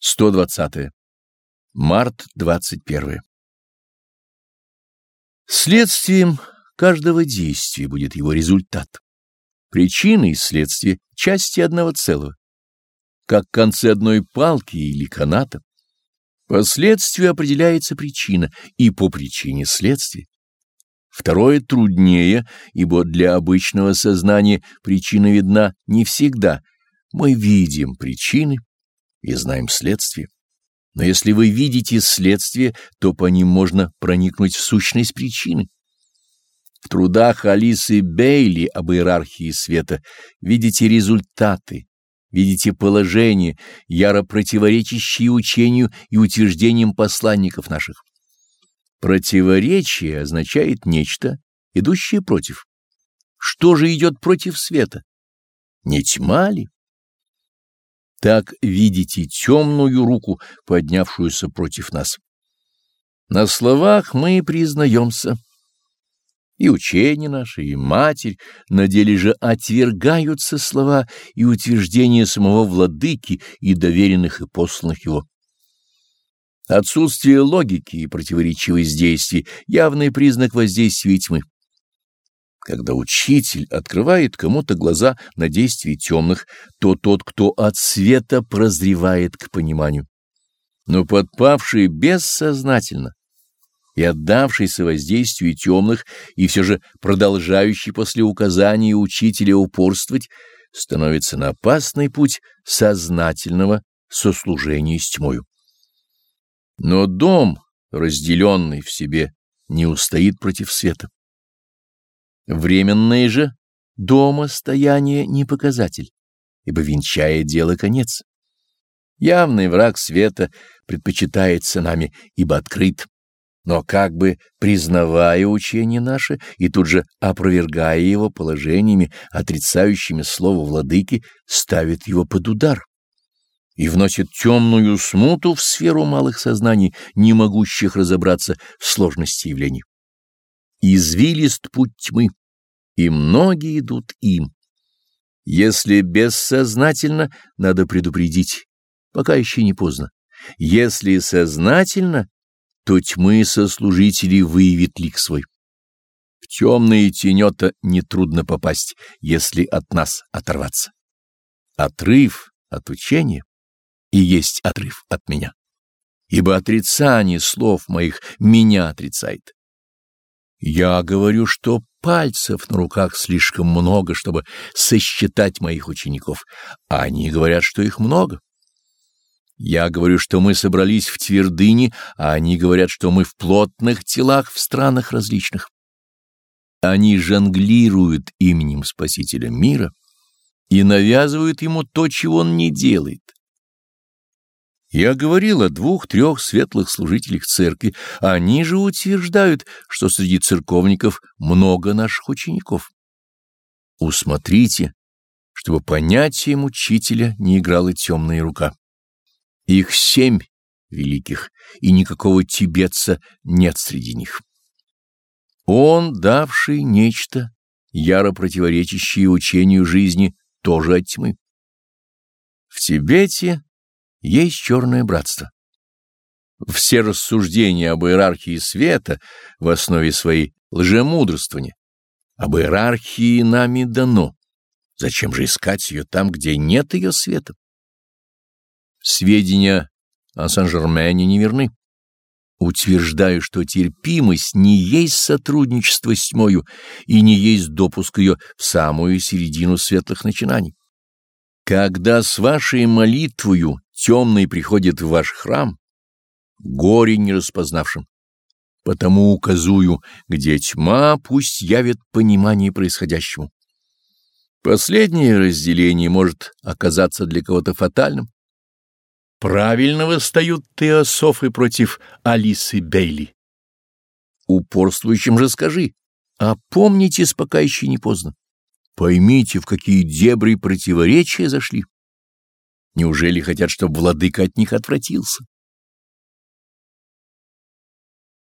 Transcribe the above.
120. Март 21. Следствием каждого действия будет его результат. Причина и следствие — части одного целого, как концы одной палки или каната. По следствию определяется причина, и по причине следствие. Второе труднее, ибо для обычного сознания причина видна не всегда. Мы видим причины, и знаем следствие. Но если вы видите следствие, то по ним можно проникнуть в сущность причины. В трудах Алисы Бейли об иерархии света видите результаты, видите положение, яро противоречащие учению и утверждениям посланников наших. Противоречие означает нечто, идущее против. Что же идет против света? Не тьма ли? Так видите темную руку, поднявшуюся против нас. На словах мы признаемся. И учение наше, и Матерь, на деле же отвергаются слова и утверждения самого Владыки и доверенных и посланных его. Отсутствие логики и противоречивость действий — явный признак воздействия тьмы. Когда учитель открывает кому-то глаза на действия темных, то тот, кто от света прозревает к пониманию. Но подпавший бессознательно и отдавшийся воздействию темных и все же продолжающий после указания учителя упорствовать, становится на опасный путь сознательного сослужения с тьмою. Но дом, разделенный в себе, не устоит против света. Временное же дома стояние не показатель, ибо венчает дело конец. Явный враг света предпочитается нами, ибо открыт, но как бы признавая учение наше и тут же опровергая его положениями, отрицающими слово владыки, ставит его под удар и вносит темную смуту в сферу малых сознаний, не могущих разобраться в сложности явлений. Извилист путь тьмы, и многие идут им. Если бессознательно, надо предупредить, пока еще не поздно. Если сознательно, то тьмы сослужителей выявит лик свой. В темные тенета нетрудно попасть, если от нас оторваться. Отрыв от учения и есть отрыв от меня. Ибо отрицание слов моих меня отрицает. Я говорю, что пальцев на руках слишком много, чтобы сосчитать моих учеников, а они говорят, что их много. Я говорю, что мы собрались в твердыне, а они говорят, что мы в плотных телах в странах различных. Они жонглируют именем Спасителя мира и навязывают ему то, чего он не делает. Я говорил о двух-трех светлых служителях церкви, они же утверждают, что среди церковников много наших учеников. Усмотрите, чтобы понятием учителя не играла темная рука. Их семь великих, и никакого тибетца нет среди них. Он, давший нечто, яро противоречащее учению жизни, тоже от тьмы. В Тибете есть черное братство. Все рассуждения об иерархии света в основе своей лжемудрствования. Об иерархии нами дано. Зачем же искать ее там, где нет ее света? Сведения о Сан-Жермене неверны. Утверждаю, что терпимость не есть сотрудничество с тьмою и не есть допуск ее в самую середину светлых начинаний. Когда с вашей молитвою темный приходит в ваш храм, горе не распознавшим, потому указую, где тьма, пусть явит понимание происходящему. Последнее разделение может оказаться для кого-то фатальным. Правильно восстают теософы против Алисы Бейли. Упорствующим же скажи, опомнитесь, пока еще не поздно. Поймите, в какие дебри противоречия зашли. Неужели хотят, чтобы владыка от них отвратился?